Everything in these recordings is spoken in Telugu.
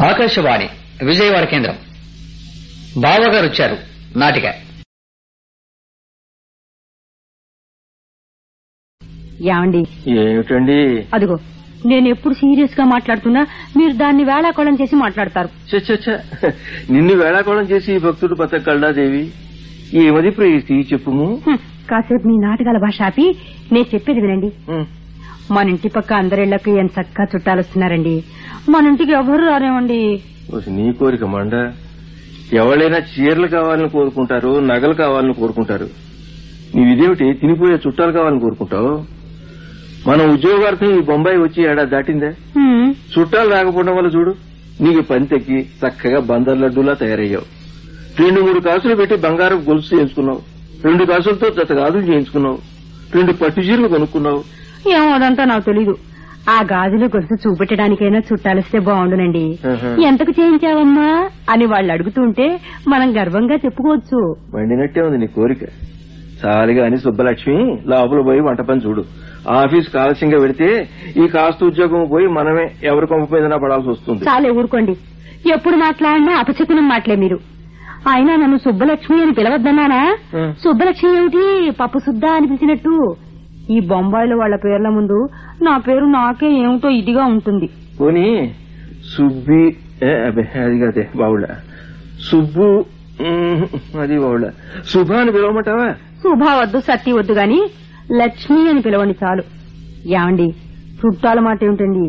ఆకాశవాణి విజయవాడ కేంద్రం. బావగారు వచ్చారు నాటిక. ఏమండి? ఏమిటండి? అదిగో నేను ఎప్పుడు సీరియస్గా మాట్లాడుతున్నా మీరు దాన్ని వేళాకోళం చేసి మాట్లాడతారు. నిన్ను వేళాకోళం చేసి భక్తుడు బతకల్డా దేవి? ఏమది ప్రేసి చెప్పుము? కాసేపు మీ నాటకాల భాష ఆపి నేను చెప్పేది వినండి. మన ఇంటి పక్క అందరిళ్ళకు ఎంత చక్కగా చుట్టాలు వస్తున్నారండి? మన ఇంటికి ఎవరు రారేమండి? ఓసి నీ కోరిక మండ. ఎవరైనా చీరలు కావాలని కోరుకుంటారు నగలు కావాలని కోరుకుంటారు. నీవిదేమిటి? తినిపోయే చుట్టాలు కావాలని కోరుకుంటావు? మన ఉద్యోగార్థం ఈ బొంబాయి వచ్చి ఏడాది దాటిందే? చుట్టాలు రాకపోవడం వల్ల చూడు నీకు పని తగ్గి చక్కగా బందర్ లడ్డూలా తయారయ్యావు. రెండు మూడు కాసులు పెట్టి బంగారం గొలుసు చేయించుకున్నావు. రెండు కాసులతో జత గాజులు చేయించుకున్నావు. రెండు పట్టు చీరలు కొనుక్కున్నావు. ఏమో అదంతా నాకు తెలీదు. ఆ గాజులు గొలుసు చూపెట్టడానికైనా చుట్టాలిస్తే బాగుండునండి. ఎంతకు చేయించావమ్మా? అని వాళ్ళు అడుగుతుంటే మనం గర్వంగా చెప్పుకోవచ్చు. మండినట్టే ఉంది నీ కోరిక. చాలిగా అని సుబ్బలక్ష్మి లోపల పోయి వంట పని చూడు. ఆఫీస్ ఆలస్యంగా పెడితే ఈ కాస్త ఉద్యోగం పోయి మనమే ఎవరి కొంప పడాల్సి వస్తుంది. చాలే ఊరుకోండి. ఎప్పుడు మాట్లాడినా అపశకునం మాటలే మీరు. అయినా నన్ను సుబ్బలక్ష్మి అని పిలవద్దన్నానా. సుబ్బలక్ష్మి ఏమిటి? పప్పు సుద్దా అనిపించినట్టు ఈ బొంబాయిలో వాళ్ళ పేర్ల ముందు నా పేరు నాకే ఏమిటో ఇదిగా ఉంటుంది. పోనీ సుబ్బి అది కాదే బావుళ్ళ. సుబ్బు అది బావుళ్ళ. శుభ అని పిలవమంటావా? శుభా వద్దు సత్తి వద్దు గాని లక్ష్మి అని పిలవండి చాలు. ఏమండి చుట్టాల మాట ఏమిటండి?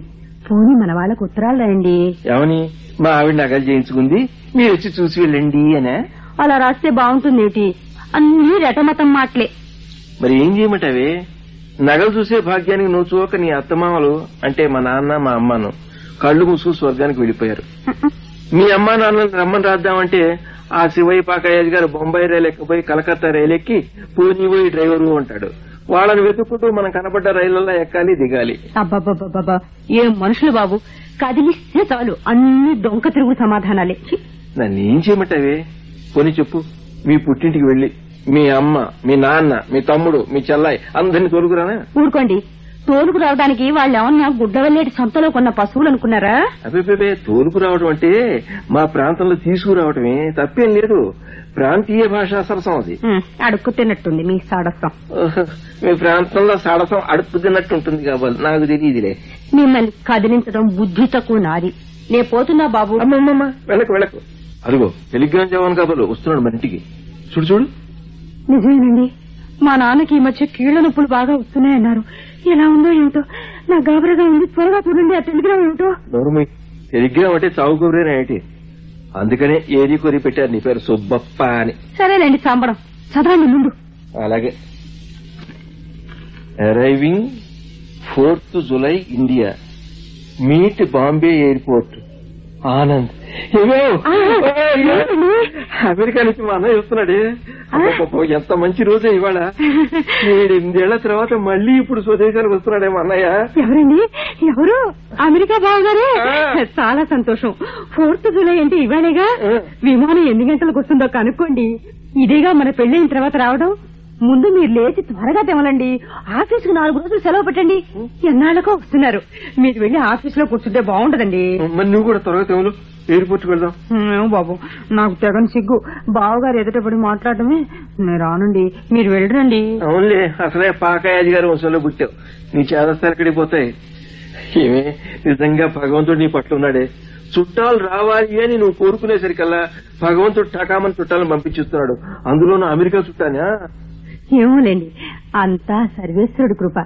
పోనీ మన వాళ్ళకు ఉత్తరాలు రాయండి. ఏమని? మా ఆవిడ నగలు చేయించుకుంది. మీరు వచ్చి చూసి వెళ్ళండి అనే? అలా రాస్తే బాగుంటుంది ఏమిటి అన్ని రెటమతం మాటలే. మరి ఏం చేయమంటావే? నగలు చూసే భాగ్యానికి నువ్వు చూక నీ అత్తమామలు అంటే మా నాన్న మా అమ్మను కళ్ళు మూసుకు స్వర్గానికి వెళ్ళిపోయారు. మీ అమ్మా నాన్నని రమ్మని రాద్దామంటే ఆ శివయ్య పాకయ్య గారు బొంబాయి రైలు ఎక్కిపోయి కలకత్తా రైలు ఎక్కి పూని పోయి డ్రైవరు అంటాడు. వాళ్ళని వెతుక్కుంటూ మనం కనబడ్డ రైళ్ళలో ఎక్కాలి దిగాలి. అబ్బబ్బబ్బబ్బా ఏం మనుషులు బాబు? కదిలిస్తే చాలు. అన్ని డొంక తిరుగు సమాధానాలే. నన్ను ఏం చేయమంటావే? కొని చెప్పు. మీ పుట్టింటికి వెళ్ళి. మీ అమ్మ మీ నాన్న మీ తమ్ముడు మీ చెల్లాయి అందరిని తోలుకురానా? ఊరుకోండి. తోలుకు రావడానికి వాళ్ళు ఏమన్నా గుడ్డ వెళ్ళేటి సంతలో కొన్న పశువులు అనుకున్నారా? అబ్బే తోలుకు రావడం అంటే మా ప్రాంతంలో తీసుకురావటమే తప్పేం లేదు. ప్రాంతీయ భాషా సరసం అది అడుక్కు తిన్నట్టుంది మీ సాడస్తం ఓహ్, మీ ప్రాంతంలో సడసం అడుపు తిన్నట్టు ఉంటుంది కాబట్టి నాకు తెలియదులే. మిమ్మల్ని కదిలించడం బుద్ధి తక్కువ నాది. నే పోతున్నా బాబు. అమ్మమ్మమ్మ వెళ్ళకు వెళ్ళకు. అదిగో టెలిగ్రామ్ జవాన్ కాబోలు వస్తున్నాడు మన ఇంటికి చూడు చూడు. నిజమేనండి. మా నాన్నకి ఈ మధ్య కీళ్ళ నొప్పులు బాగా వస్తున్నాయన్నారు. ఎలా ఉందో ఏమిటో? నా గాబరగా ఉంది త్వరగా చూడండి ఆ టెలిగ్రామ్ ఏమిటో? నోరుమి టెలిగ్రామ్ అంటే చావు అందుకనే ఏది కొరి పెట్టారు నీ పేరు సుబ్బప్ప అని. సరేలేండి సాంబడం. చదవండి ముందు. అలాగే. Arriving fourth July India meet Bombay airport Anand? America నుంచి మా అన్నయ్య వస్తున్నాడే. ఎంత మంచి రోజే ఇవాళ. ఏడెనిమిదేళ్ళ తర్వాత మళ్ళీ ఇప్పుడు స్వదేశానికి వస్తున్నాడే మా అన్నయ్య. ఎవరండి? ఎవరు? అమెరికా బావగారే? ఆ. చాలా సంతోషం. ఫోర్త్ జూలై అంటే ఇవాళేగా. విమానం ఎన్ని గంటలకు వస్తుందో కనుక్కోండి. ఇదేగా మన పెళ్ళైన తర్వాత రావడం. ముందు మీరు లేచి త్వరగా తెమలండి. ఆఫీసుకు నాలుగు రోజులు సెలవు పెట్టండి. ఎన్నాళ్ళకో వస్తున్నారు. మీరు వెళ్ళి ఆఫీస్లో కూర్చుంటే బాగుంటదండి. మరి నువ్వు కూడా త్వరగా తెములు. ఎయిర్పోర్ట్కి వెళ్దాం. ఏమో బాబు నాకు తెగని సిగ్గు. బావగారు ఎదుటపడి మాట్లాడటమే. నేను రానండి మీరు వెళ్ళరండి. అవునులే అసలే పాకాయాజీ గారి వంశంలో పుట్టావు. నీ చేదస్తాలు ఎక్కడికి పోతాయి? ఏమే నిజంగా భగవంతుడు నీ పట్ల ఉన్నాడే. చుట్టాలు రావాలి అని నువ్వు కోరుకునేసరికల్లా భగవంతుడు టకామని చుట్టాలను పంపించిస్తున్నాడు. అందులోనూ అమెరికా చుట్టానా? ఏమోలేండి అంతా సర్వేశ్వరుడి కృప.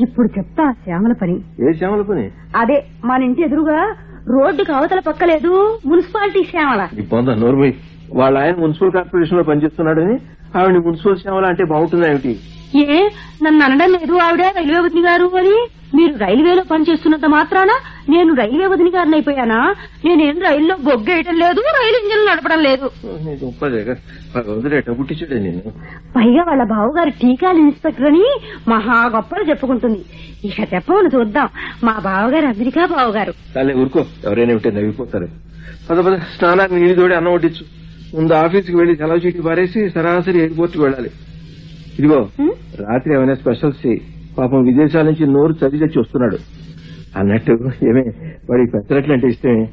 ఇప్పుడు చెప్తా శ్యామల పని. ఏ శ్యామల పని? అదే మన ఇంటి ఎదురుగా రోడ్డుకి అవతల పక్కలేదు మున్సిపాలిటీ శ్యామల. నీ పొంద నోర్మై వాళ్ళ ఆయన మున్సిపల్ కార్పొరేషన్లో పనిచేస్తున్నాడని ఆవిడ మున్సిపల్ శ్యామల అంటే బాగుంటుందా ఏమిటి? ఏ నన్ను అనడం లేదు ఆవిడ రైల్వే వదిని గారు అని. మీరు రైల్వేలో పనిచేస్తున్నంత మాత్రాన నేను రైల్వే వదిని గారిని అయిపోయానా? నేనేం రైల్లో బొగ్గేయటం లేదు రైలు ఇంజిన్ నడపడం లేదు. పైగా వాళ్ళ బావగారు టీకాల ఇన్స్పెక్టర్ అని మహా గొప్పలు చెప్పుకుంటుంది. ఇక చెప్పమని చూద్దాం. మా బావగారు అమెరికా బావగారు. ఊరుకో. ఎవరైనా ఉంటే నవ్విపోతారు. పద పద స్నానానికి నీళ్ళు తోడి అన్నం వడ్డించు. ముందు ఆఫీస్కి వెళ్ళి సెలవు చీటి పారేసి సరాసరి ఎయిర్పోర్ట్కి వెళ్ళాలి. ఇదిగో? రాత్రి ఏమైనా స్పెషల్స్. పాపం విదేశాల నుంచి నోరు చదివి చచ్చి వస్తున్నాడు. అన్నట్టు ఏమే వాడికి పెసరట్లు అంటే ఇష్టమే.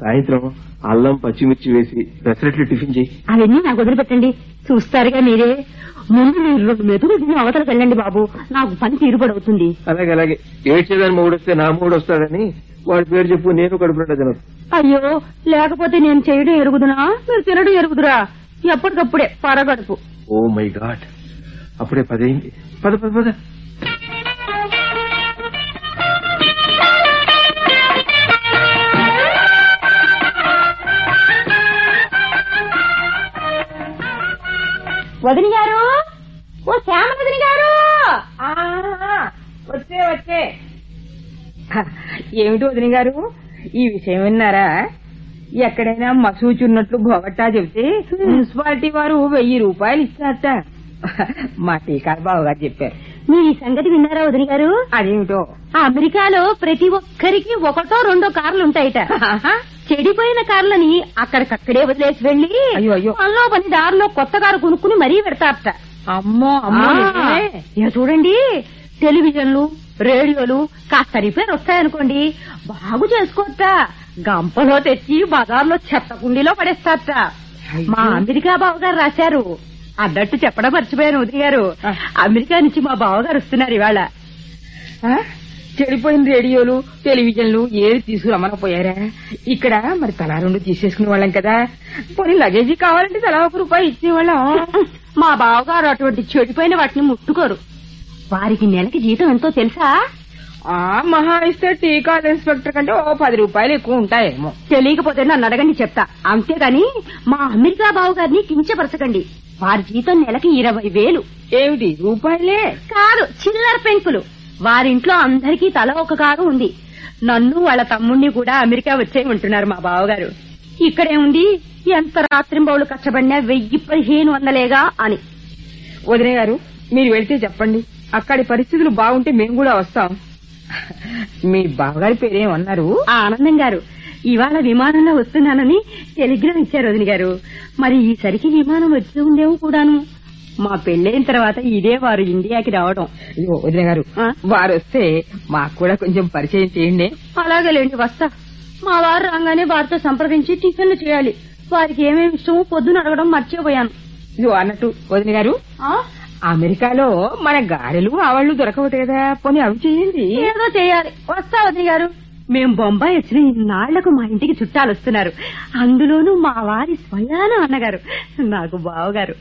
సాయంత్రం అల్లం పచ్చిమిర్చి వేసి పెసరట్లు టిఫిన్ చేయి. అవన్నీ నాకు వదిలిపెట్టండి. చూస్తారుగా మీరే. ముందు మీరు మెతులు తిని అవతలకు వెళ్ళండి బాబు. నాకు పని తీరుబడవుతుంది అలాగే అలాగే. ఏడ్చేదాని మూడు వస్తే నా మూడు వస్తాడని వాడి పేరు చెప్పు నేను కడుపునట్టు తినదు అయ్యో లేకపోతే నేను చేయడం ఎరుగుదునా? మీరు తినడం ఎరుగుదురా? ఎప్పటికప్పుడే పరగడుపు. Oh my God. అప్పుడే పదైంది పద పద పద. వదిన గారు! ఓ శ్యామ వదిన గారు వచ్చే వచ్చే. ఏమిటి వదిన గారు? ఈ విషయం విన్నారా? ఎక్కడైనా మసూచున్నట్లు భోగట్టా చెబితే మున్సిపాలిటీ వారు వెయ్యి రూపాయలు ఇస్తారట. మా టీకాలు బావగారు చెప్పారు. మీరు ఈ సంగతి విన్నారా వదిన గారు? అదేమిటో? ఆ అమెరికాలో ప్రతి ఒక్కరికి ఒకటో రెండో కార్లు ఉంటాయట. చెడిపోయిన కార్లని అక్కడికక్కడే వదిలేసి వెళ్ళి అయ్యో, అయ్యో. పనిలో పని దారిలో కొత్త కారు కొనుక్కుని మరీ పెడతారట. అమ్మో అమ్మో. ఇక చూడండి టెలివిజన్లు రేడియోలు కాస్త రిపేర్ వస్తాయనుకోండి బాగు చేసుకోవచ్చ గంపలో తెచ్చి బజార్లో చెత్త కుండీలో పడేస్తారట. మా అమెరికా బావగారు రాశారు అన్నట్టు చెప్పడం మర్చిపోయాను ఉదయ్ గారు. అమెరికా నుంచి మా బావగారు వస్తున్నారు ఇవాళ? చెడిపోయిన రేడియోలు టెలివిజన్లు ఏది తీసుకురమ్మనపోయారా ఇక్కడ మరి తలా రెండు తీసేసుకునే వాళ్ళం కదా. పోనీ లగేజీ కావాలంటే తలా ఒక రూపాయి ఇచ్చేవాళ్ళం. మా బావగారు అటువంటి చెడిపోయిన వాటిని ముట్టుకోరు. వారికి నెలకి జీతం ఎంతో తెలుసా? ఆ మహా ఇస్తే టీకాల ఇన్స్పెక్టర్ కంటే ఓ పది రూపాయలు ఎక్కువ ఉంటాయేమో. తెలియకపోతే నన్ను అడగండి చెప్తా. అంతేగాని మా అమెరికా బావగారిని కించపరచకండి. వారి జీతం నెలకి ఇరవై వేలు. ఏమిటి రూపాయలే? కాదు చిల్లర పెంకులు. వారింట్లో అందరికీ తల ఒక కారు ఉంది. నన్ను వాళ్ళ తమ్ముణ్ణి కూడా అమెరికా వచ్చేయమంటున్నారు మా బావగారు. ఇక్కడే ఉండి ఎంత రాత్రింబౌలు కష్టపడినా వెయ్యి పదిహేను వందలేగా అని. వదిన గారు మీరు వెళ్తే చెప్పండి. అక్కడి పరిస్థితులు బాగుంటే మేము కూడా వస్తాం. మీ బావగారి పేరేమన్నారు? ఆనందం గారు ఇవాళ విమానంలో వస్తున్నానని టెలిగ్రామ్ ఇచ్చారు వదిన గారు. మరి ఈసరికి విమానం వచ్చి ఉందేమో కూడాను. మా పెళ్ళైన తర్వాత ఇదే వారు ఇండియాకి రావడం. ఇదిగో వదిన గారు ఆ? వారు వస్తే మాకు కూడా కొంచెం పరిచయం చేయండి. అలాగేలేండి వస్తా. మా వారు రాగానే వారితో సంప్రదించి టిఫిన్లు చేయాలి. వారికి ఏమేమి ఇష్టమో పొద్దున అడగడం మర్చిపోయాను. ఇదిగో అన్నట్టు వదిన గారు ఆ? అమెరికాలో మన గారెలు ఆవాళ్ళు దొరకవట కదా పోనీ అవి చేయండి. ఏదో చేయాలి. వస్తా వదిన గారు. మేం బొంబాయి వచ్చిన ఇన్నాళ్ళకు మా ఇంటికి చుట్టాలు వస్తున్నారు అందులోనూ మా వారి స్వయాన అన్నగారు నాకు బావగారు.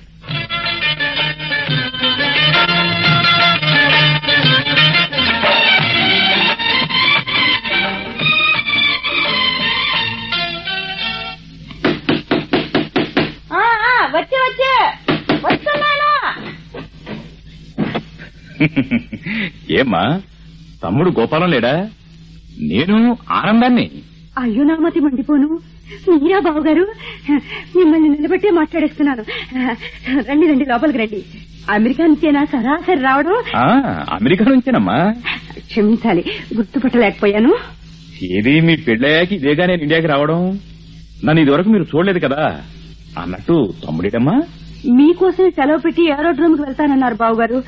ఏమ్మా తమ్ముడు గోపాలం లేడా? నేను ఆనందాన్ని. అయ్యో నామతి మండిపోను. మీరా బావగారు? మిమ్మల్ని నిలబెట్టే మాట్లాడేస్తున్నాను. రండి రండి లోపలికి రండి. అమెరికా నుంచేనా సరాసరి రావడం? అమెరికా నుంచేనమ్మా. క్షమించాలి గుర్తుపట్టలేకపోయాను. ఏది మీ పెళ్ళయ్యాక ఇదేగా నేను ఇండియాకి రావడం? నన్ను ఇదివరకు మీరు చూడలేదు కదా. అన్నట్టు తమ్ముడేటమ్మా మీకోసమే సెలవు పెట్టి ఏరోడ్రోమ్కి వెళ్తానన్నారు బావగారు.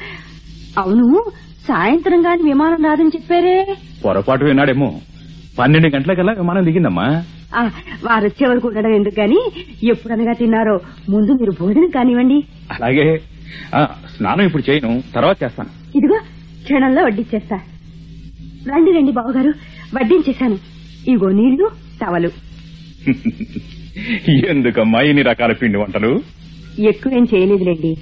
అవును. సాయంత్రం గాని విమానం రాదని చెప్పారే? పొరపాటు విన్నాడేమో. పన్నెండు గంటలకల్లా విమానం దిగిందమ్మా. వారు వచ్చే వరకు ఉండడం ఎందుకు గాని ఎప్పుడనగా తిన్నారో ముందు మీరు భోజనం కానివ్వండి. అలాగే. ఆ, స్నానం ఇప్పుడు చేయను తర్వాత చేస్తాను. ఇదిగో క్షణంలో వడ్డించేస్తా రండి రండి బావగారు వడ్డించేశాను. ఇగో నీళ్ళు టవలు. ఎందుకమ్మా ఇన్ని రకాల పిండి వంటలు? ఎక్కువేం చేయలేదులేండి.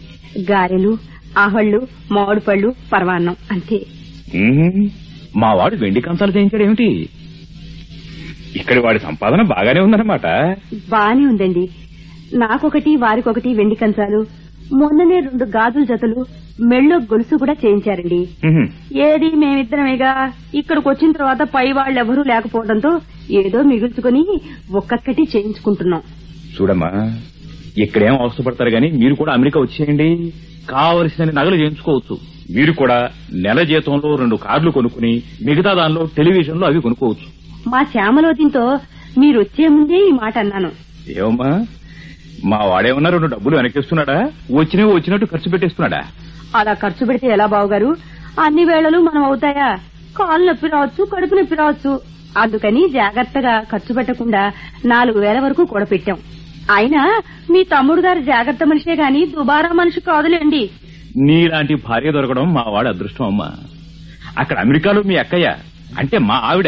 గారెలు ఆహళ్ళు మామిడి పళ్ళు పరవాన్నం అంతే. మా వాడు వెండి కంచాలు చేయించాడేమిటి? ఇక్కడి వాడి సంపాదన బాగానే ఉందన్నమాట. బానే ఉందండి. నాకొకటి వారికొకటి వెండి కంచాలు మొన్ననే రెండు గాజుల జతలు మెళ్ళో గొలుసు కూడా చేయించారండి. ఏది మేమిద్దరమేగా ఇక్కడికి వచ్చిన తర్వాత పై వాళ్ళెవరూ లేకపోవడంతో ఏదో మిగుల్చుకుని ఒక్కొక్కటి చేయించుకుంటున్నాం. చూడమ్మా ఇక్కడేం అవసరపడతారు గాని మీరు కూడా అమెరికా వచ్చేయండి. కావలసిన నగలు చేయించుకోవచ్చు. మీరు కూడా నెల జీతంలో రెండు కార్లు కొనుక్కుని మిగతా దానిలో టెలివిజన్లో అవి కొనుక్కోవచ్చు. మా శ్యామలోదింతో మీరు వచ్చే ముందే ఈ మాట అన్నాను. ఏమమ్మా మా వాడేమన్నా రెండు డబ్బులు వెనకేస్తున్నాడా వచ్చినవి వచ్చినట్టు ఖర్చు పెట్టేస్తున్నాడా? అలా ఖర్చు పెడితే ఎలా బావగారు? అన్ని వేళలు మనం అవుతాయా? కాలు నొప్పి రావచ్చు కడుపు నొప్పి రావచ్చు. అందుకని జాగ్రత్తగా ఖర్చు పెట్టకుండా నాలుగు వేల వరకు కూడా పెట్టాం అయినా మీ తమ్ముడు గారు జాగ్రత్త మనిషే గాని దుబారా మనిషి కాదులేండి. నీలాంటి భార్య దొరకడం మా వాడు అదృష్టం అమ్మా. అక్కడ అమెరికాలో మీ అక్కయ్య అంటే మా ఆవిడ.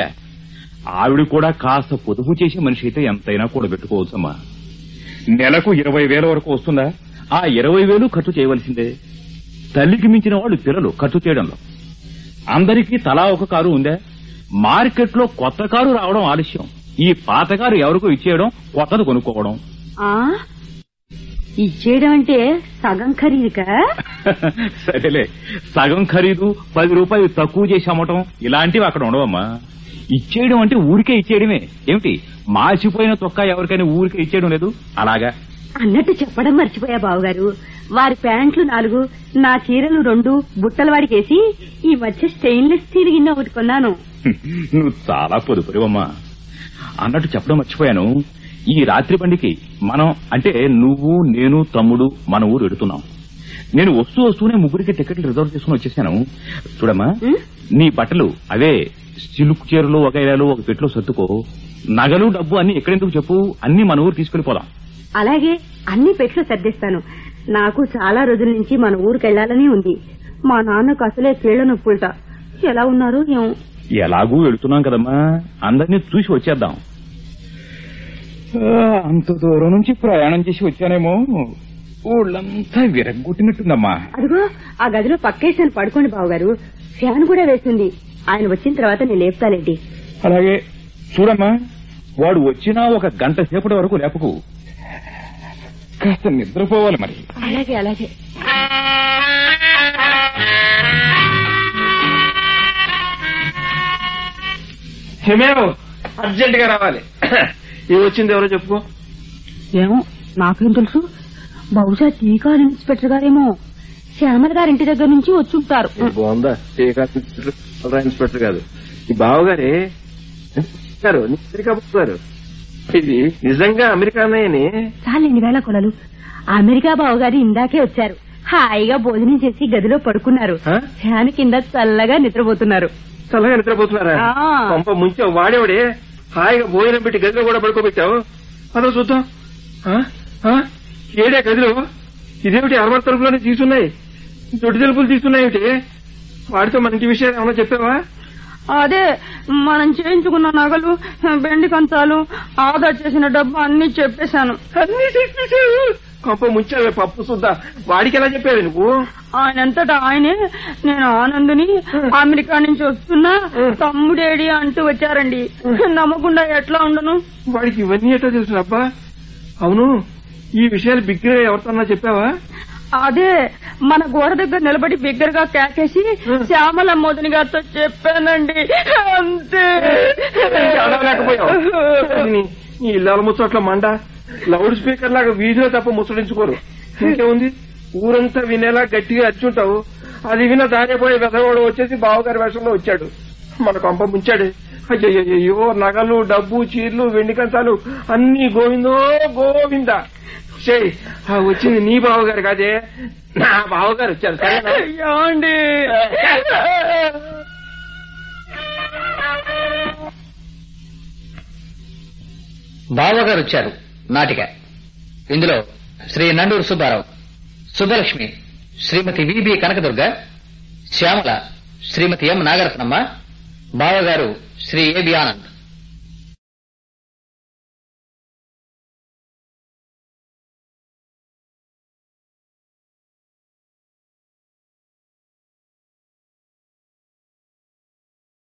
ఆవిడ కూడా కాస్త పొదుపు చేసే మనిషి అయితే ఎంతైనా కూడా పెట్టుకోవచ్చమ్మా నెలకు ఇరవై వేల వరకు వస్తుందా? ఆ ఇరవై వేలు ఖర్చు చేయవలసిందే. తల్లికి మించిన వాళ్ళు పిల్లలు ఖర్చు చేయడంలో. అందరికీ తలా ఒక కారు ఉందా? మార్కెట్లో కొత్త కారు రావడం ఆలస్యం. ఈ పాత కారు ఎవరికో ఇచ్చేయడం కొత్తది కొనుక్కోవడం. ఇచ్చేయడం అంటే సగం ఖరీదుకా? సరేలే. సగం ఖరీదు పది రూపాయలు తక్కువ చేసి అమ్మటం ఇలాంటివి అక్కడ ఉండవమ్మా. ఇచ్చేయడం అంటే ఊరికే ఇచ్చేయడమే. ఏమిటి? మాసిపోయిన తొక్క ఎవరికైనా ఊరికే ఇచ్చేయడం లేదు? అలాగా? అన్నట్టు చెప్పడం మర్చిపోయా బావగారు. వారి ప్యాంట్లు నాలుగు నా చీరలు రెండు బుట్టల వాడికేసి ఈ మధ్య స్టెయిన్లెస్ స్టీల్ గిన్నె ఒకటి కొన్నాను. నువ్వు చాలా పొదుపురివమ్మా. అన్నట్టు చెప్పడం మర్చిపోయాను. ఈ రాత్రి బండికి మనం అంటే నువ్వు నేను తమ్ముడు మన ఊరు ఎడుతున్నాం. నేను వస్తూ వస్తూనే ముగ్గురికి టికెట్లు రిజర్వ్ చేసుకుని వచ్చేసాను. చూడమ్మా? నీ బట్టలు అవే సిల్క్ చీరలు ఒక ఇలాలు ఒక పెట్లో సర్దుకో. నగలు డబ్బు అన్ని ఎక్కడెందుకు చెప్పు అన్ని మన ఊరు తీసుకెళ్ళిపోదాం అలాగే అన్ని పెట్లు సర్దిస్తాను. నాకు చాలా రోజుల నుంచి మన ఊరికి వెళ్ళాలని ఉంది. మా నాన్నకు అసలే కీళ్ళ నొప్పులట. ఎలా ఉన్నారు ఎలాగూ వెళుతున్నాం కదమ్మా. అందరినీ చూసి వచ్చేద్దాం. అంత దూరం నుంచి ప్రయాణం చేసి వచ్చానేమో. ఊళ్ళంతా విరగ్గొట్టినట్టుందమ్మా. అదిగో ఆ గదిలో పక్కేసాను పడుకోండి బావగారు. ఫ్యాన్ కూడా వేస్తుంది ఆయన వచ్చిన తర్వాత నేను లేపుతాలేండి అలాగే చూడమ్మా వాడు వచ్చినా ఒక గంట సేపటి వరకు లేపకు. కాస్త నిద్రపోవాలి మరి. అలాగే అలాగే. హేమేవ్ అర్జెంట్గా రావాలి. ఇది వచ్చింది ఎవరో చెప్పుకో. ఏమో నాకేం తెలుసు. బహుశా టీకా ఇన్స్పెక్టర్ గారేమో శ్యామల గారి ఇంటి దగ్గర నుంచి వచ్చి ఉంటారు బాగుందా టీకా ఇన్స్పెక్టర్ ఇన్స్పెక్టర్ కాదు. ఈ బావగారే గారు అమెరికా ఇది నిజంగా అమెరికానే చాలండి వేళ కొలలు. అమెరికా బావగారు ఇందాకే వచ్చారు. హాయిగా భోజనం చేసి గదిలో పడుకున్నారు? ఫ్యాన్ కింద చల్లగా నిద్రపోతున్నారు. చల్లగా నిద్రపోతున్నారా. పంప ముంచావు వాడేవాడే? హాయిగా భోజనం పెట్టి గదిలో కూడా పడుకోబెట్టావు? అదో చూద్దాం. ఆ? ఆ? ఏడే గదిలో ఇదేమిటి అరవై తలుపులోనే తీసున్నాయి దొడ్డి తలుపులు తీసున్నాయేమిటి వాడితో మన ఇంటి విషయాలు ఏమన్నా చెప్పావా? అదే మనం చేయించుకున్న నగలు బెండి కంచాలు ఆదా చేసిన డబ్బు అన్ని చెప్పేశాను. అన్ని చెప్పేశావు? కొంప ముంచావే పప్పు సుద్దా. వాడికి ఎలా చెప్పావు నువ్వు? ఆయనంతటా ఆయనే. నేను ఆనందని అమెరికా నుంచి వస్తున్నా తమ్ముడేడి అంటూ వచ్చారండి. నమ్మకుండా ఎట్లా ఉండను? వాడికి ఇవన్నీ ఎట్లా తెలుసు అబ్బా? అవును ఈ విషయాలు బిగ్గా ఎవరితోన్నా చెప్పావా? అదే మన గోడ దగ్గర నిలబడి బిగ్గరగా కేకేసి శ్యామల మోదని గారితో చెప్పానండి. అంతే. ఈ నీ నీ ముచ్చట్ల మండ లౌడ్ స్పీకర్ లాగా వీధిలో తప్ప ముచ్చడించుకోరు ఇంకేముంది? ఊరంతా వినేలా గట్టిగా అచ్చుంటావు. అది విన దారిపోయే వెధవాడు వచ్చేసి బావగారి వేషంలో వచ్చాడు. మన కొంప ముంచాడు. అయ్యో నగలు డబ్బు చీరలు వెండి కంచాలు అన్ని గోవిందో గోవింద. చేయి ఆ వచ్చింది నీ బావగారు కాదే. నా బావగారు వచ్చారు. సరేనా? బావగారు వచ్చారు నాటిక. ఇందులో Shri Nanduri Subbarao Subbalakshmi Shrimati V B Kanakadurga Shyamala Shrimati M Nagaratnamma బావగారు శ్రీ ఏబి ఆనంద్.